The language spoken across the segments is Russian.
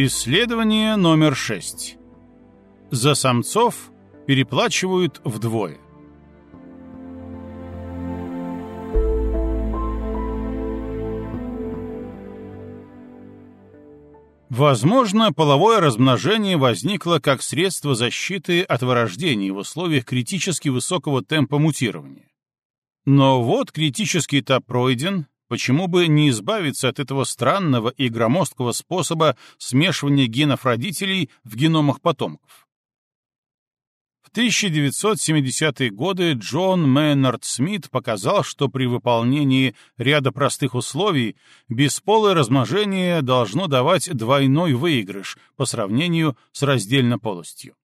Исследование номер 6. За самцов переплачивают вдвое. Возможно, половое размножение возникло как средство защиты от вырождения в условиях критически высокого темпа мутирования. Но вот критический этап пройден, почему бы не избавиться от этого странного и громоздкого способа смешивания генов родителей в геномах потомков? В 1970-е годы Джон Мейнард Смит показал, что при выполнении ряда простых условий бесполое размножение должно давать двойной выигрыш по сравнению с раздельнополостью.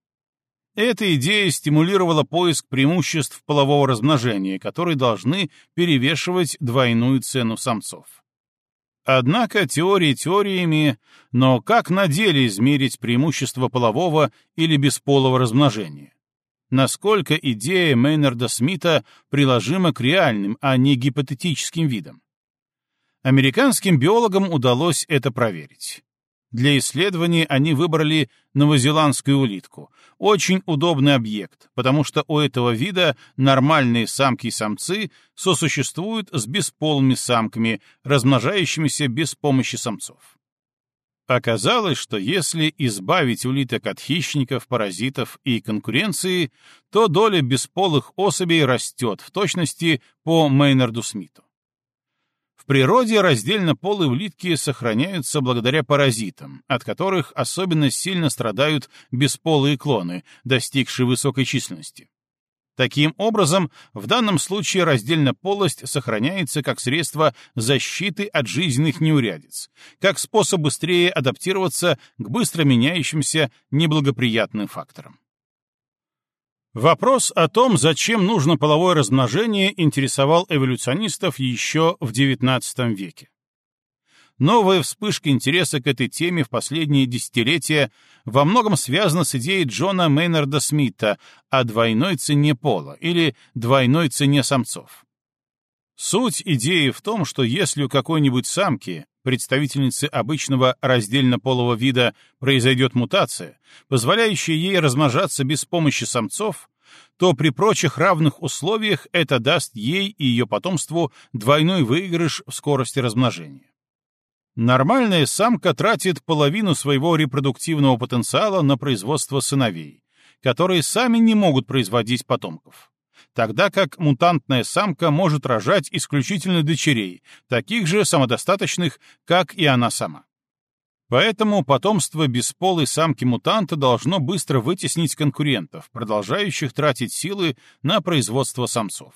Эта идея стимулировала поиск преимуществ полового размножения, которые должны перевешивать двойную цену самцов. Однако теории теориями, но как на деле измерить преимущество полового или бесполого размножения? насколько идея Мейнарда Смита приложима к реальным, а не гипотетическим видам. Американским биологам удалось это проверить. Для исследований они выбрали новозеландскую улитку. Очень удобный объект, потому что у этого вида нормальные самки и самцы сосуществуют с бесполыми самками, размножающимися без помощи самцов. Оказалось, что если избавить улиток от хищников, паразитов и конкуренции, то доля бесполых особей растет в точности по Мейнарду Смиту. В природе раздельно полые улитки сохраняются благодаря паразитам, от которых особенно сильно страдают бесполые клоны, достигшие высокой численности. Таким образом, в данном случае раздельнополость сохраняется как средство защиты от жизненных неурядиц, как способ быстрее адаптироваться к быстро меняющимся неблагоприятным факторам. Вопрос о том, зачем нужно половое размножение, интересовал эволюционистов еще в XIX веке. Новая вспышка интереса к этой теме в последние десятилетия во многом связана с идеей Джона Мейнарда Смита о двойной цене пола или двойной цене самцов. Суть идеи в том, что если у какой-нибудь самки, представительницы обычного раздельно-полого вида, произойдет мутация, позволяющая ей размножаться без помощи самцов, то при прочих равных условиях это даст ей и ее потомству двойной выигрыш в скорости размножения. Нормальная самка тратит половину своего репродуктивного потенциала на производство сыновей, которые сами не могут производить потомков, тогда как мутантная самка может рожать исключительно дочерей, таких же самодостаточных, как и она сама. Поэтому потомство бесполой самки-мутанта должно быстро вытеснить конкурентов, продолжающих тратить силы на производство самцов.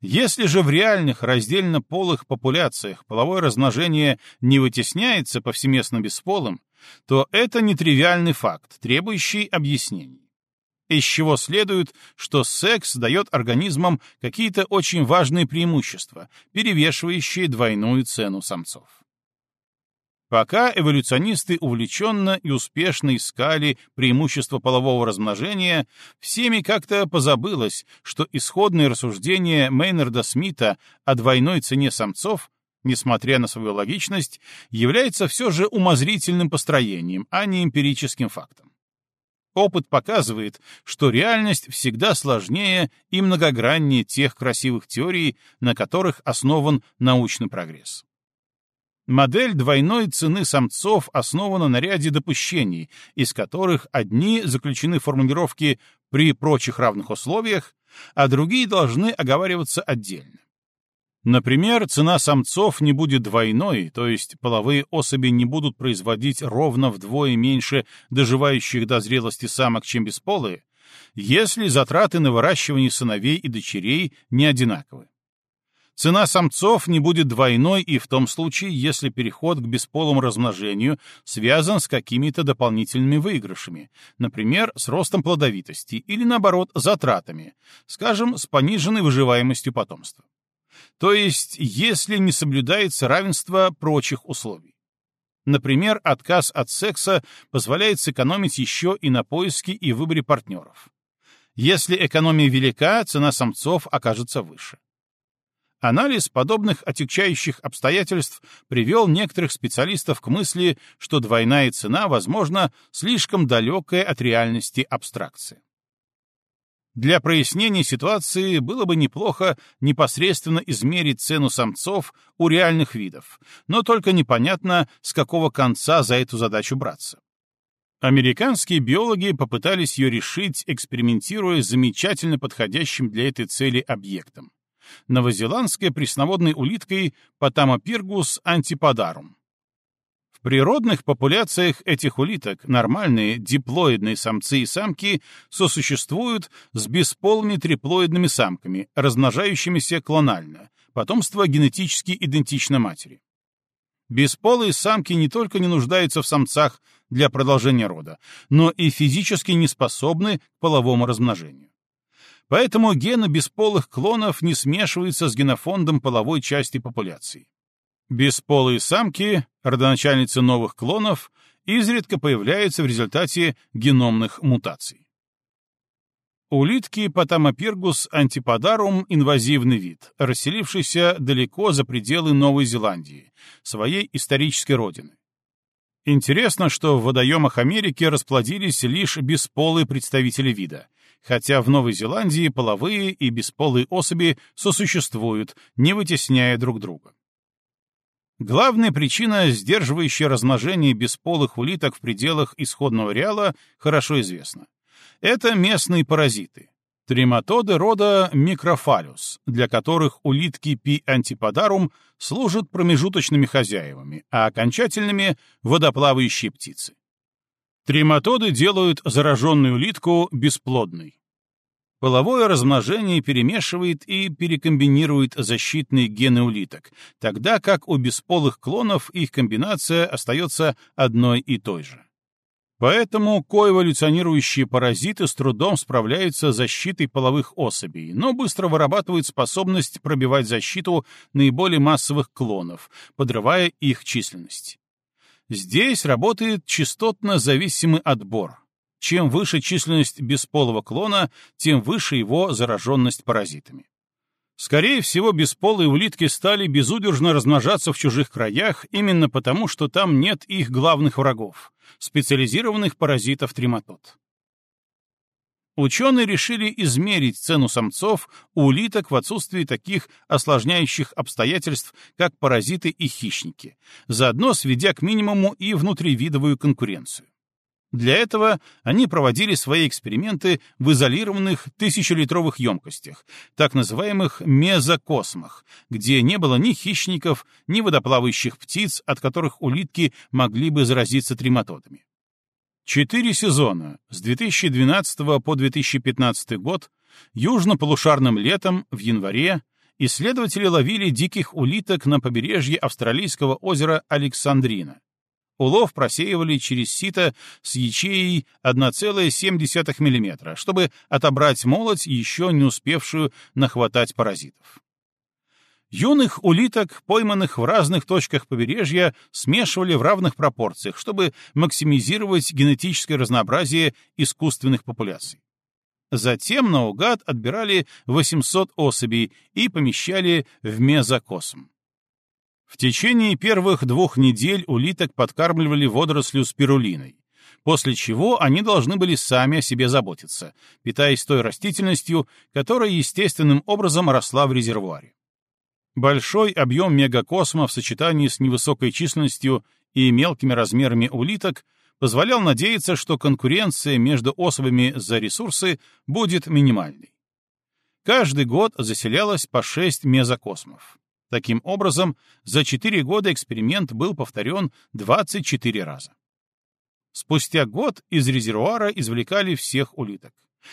Если же в реальных раздельно-полых популяциях половое размножение не вытесняется повсеместно бесполым, то это нетривиальный факт, требующий объяснений. Из чего следует, что секс дает организмам какие-то очень важные преимущества, перевешивающие двойную цену самцов. Пока эволюционисты увлеченно и успешно искали преимущество полового размножения, всеми как-то позабылось, что исходное рассуждение Мейнарда Смита о двойной цене самцов, несмотря на свою логичность, является все же умозрительным построением, а не эмпирическим фактом. Опыт показывает, что реальность всегда сложнее и многограннее тех красивых теорий, на которых основан научный прогресс. Модель двойной цены самцов основана на ряде допущений, из которых одни заключены формулировки «при прочих равных условиях», а другие должны оговариваться отдельно. Например, цена самцов не будет двойной, то есть половые особи не будут производить ровно вдвое меньше доживающих до зрелости самок, чем бесполые, если затраты на выращивание сыновей и дочерей не одинаковы. Цена самцов не будет двойной и в том случае, если переход к бесполому размножению связан с какими-то дополнительными выигрышами, например, с ростом плодовитости или, наоборот, затратами, скажем, с пониженной выживаемостью потомства. То есть, если не соблюдается равенство прочих условий. Например, отказ от секса позволяет сэкономить еще и на поиске и выборе партнеров. Если экономия велика, цена самцов окажется выше. Анализ подобных отягчающих обстоятельств привел некоторых специалистов к мысли, что двойная цена, возможно, слишком далекая от реальности абстракция. Для прояснения ситуации было бы неплохо непосредственно измерить цену самцов у реальных видов, но только непонятно, с какого конца за эту задачу браться. Американские биологи попытались ее решить, экспериментируя с замечательно подходящим для этой цели объектом новозеландской пресноводной улиткой Потамопиргус антиподарум. В природных популяциях этих улиток нормальные диплоидные самцы и самки сосуществуют с бесполыми триплоидными самками, размножающимися клонально, потомство генетически идентично матери. Бесполые самки не только не нуждаются в самцах для продолжения рода, но и физически не способны к половому размножению. Поэтому гены бесполых клонов не смешиваются с генофондом половой части популяции. Бесполые самки, родоначальницы новых клонов, изредка появляются в результате геномных мутаций. Улитки Потамопиргус антиподарум — инвазивный вид, расселившийся далеко за пределы Новой Зеландии, своей исторической родины. Интересно, что в водоемах Америки расплодились лишь бесполые представители вида, хотя в Новой Зеландии половые и бесполые особи сосуществуют, не вытесняя друг друга. Главная причина, сдерживающая размножение бесполых улиток в пределах исходного реала, хорошо известна. Это местные паразиты. Трематоды рода микрофалюс, для которых улитки P. antipодарум служат промежуточными хозяевами, а окончательными — водоплавающие птицы. Трематоды делают зараженную улитку бесплодной. Половое размножение перемешивает и перекомбинирует защитные гены улиток, тогда как у бесполых клонов их комбинация остается одной и той же. Поэтому коэволюционирующие паразиты с трудом справляются с защитой половых особей, но быстро вырабатывают способность пробивать защиту наиболее массовых клонов, подрывая их численность. Здесь работает частотно зависимый отбор. Чем выше численность бесполого клона, тем выше его зараженность паразитами. Скорее всего, бесполые улитки стали безудержно размножаться в чужих краях именно потому, что там нет их главных врагов — специализированных паразитов трематод ученые решили измерить цену самцов у улиток в отсутствии таких осложняющих обстоятельств, как паразиты и хищники, заодно сведя к минимуму и внутривидовую конкуренцию. Для этого они проводили свои эксперименты в изолированных тысячелитровых емкостях, так называемых мезокосмах, где не было ни хищников, ни водоплавающих птиц, от которых улитки могли бы заразиться трематодами. Четыре сезона, с 2012 по 2015 год, южно-полушарным летом, в январе, исследователи ловили диких улиток на побережье австралийского озера Александрина. Улов просеивали через сито с ячеей 1,7 мм, чтобы отобрать молоть, еще не успевшую нахватать паразитов. Юных улиток, пойманных в разных точках побережья, смешивали в равных пропорциях, чтобы максимизировать генетическое разнообразие искусственных популяций. Затем наугад отбирали 800 особей и помещали в мезокосм. В течение первых двух недель улиток подкармливали водорослью спирулиной, после чего они должны были сами о себе заботиться, питаясь той растительностью, которая естественным образом росла в резервуаре. Большой объем мегакосма в сочетании с невысокой численностью и мелкими размерами улиток позволял надеяться, что конкуренция между особями за ресурсы будет минимальной. Каждый год заселялось по 6 мезокосмов. Таким образом, за 4 года эксперимент был повторен 24 раза. Спустя год из резервуара извлекали всех улиток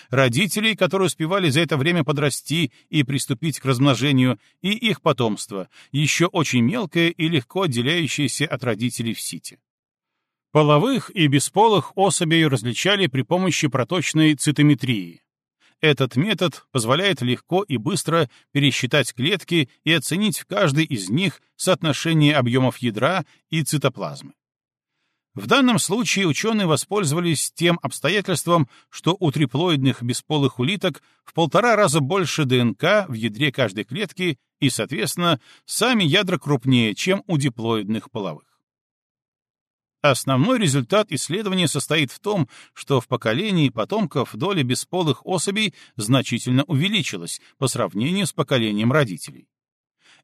родителей, которые успевали за это время подрасти и приступить к размножению, и их потомство, еще очень мелкое и легко отделяющееся от родителей в сите. Половых и бесполых особей различали при помощи проточной цитометрии. Этот метод позволяет легко и быстро пересчитать клетки и оценить в каждой из них соотношение объемов ядра и цитоплазмы. В данном случае ученые воспользовались тем обстоятельством, что у триплоидных бесполых улиток в полтора раза больше ДНК в ядре каждой клетки и, соответственно, сами ядра крупнее, чем у диплоидных половых. Основной результат исследования состоит в том, что в поколении потомков доля бесполых особей значительно увеличилась по сравнению с поколением родителей.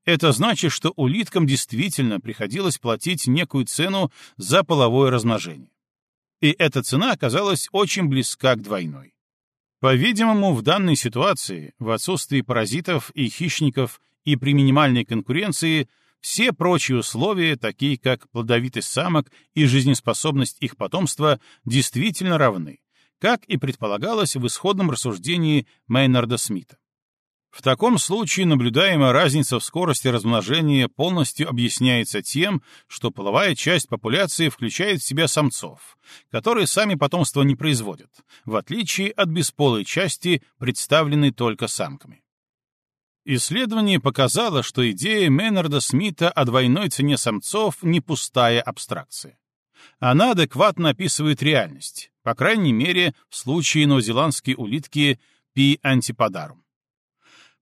Это значит, что улиткам действительно приходилось платить некую цену за половое размножение. И эта цена оказалась очень близка к двойной. По-видимому, в данной ситуации, в отсутствии паразитов и хищников и при минимальной конкуренции, все прочие условия, такие как плодовитость самок и жизнеспособность их потомства, действительно равны, как и предполагалось в исходном рассуждении Мейнарда Смита. В таком случае наблюдаемая разница в скорости размножения полностью объясняется тем, что половая часть популяции включает в себя самцов, которые сами потомство не производят, в отличие от бесполой части, представленной только самками. Исследование показало, что идея Меннарда Смита о двойной цене самцов не пустая абстракция. Она адекватно описывает реальность, по крайней мере, в случае новозеландской улитки P. antipadarum.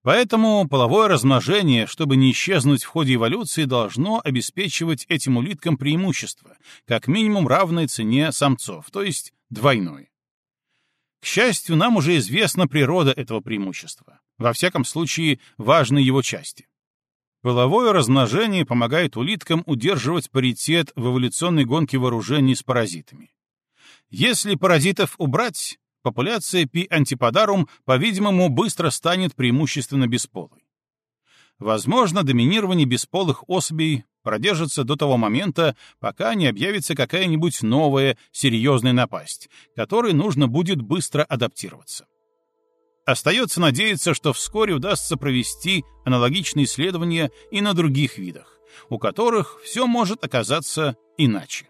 Поэтому половое размножение, чтобы не исчезнуть в ходе эволюции, должно обеспечивать этим улиткам преимущество, как минимум равной цене самцов, то есть двойной. К счастью, нам уже известна природа этого преимущества, во всяком случае, важны его части. Половое размножение помогает улиткам удерживать паритет в эволюционной гонке вооружений с паразитами. Если паразитов убрать, популяция P. antipadarum, по-видимому, быстро станет преимущественно бесполой. Возможно, доминирование бесполых особей продержится до того момента, пока не объявится какая-нибудь новая серьезная напасть, которой нужно будет быстро адаптироваться. Остается надеяться, что вскоре удастся провести аналогичные исследования и на других видах, у которых все может оказаться иначе.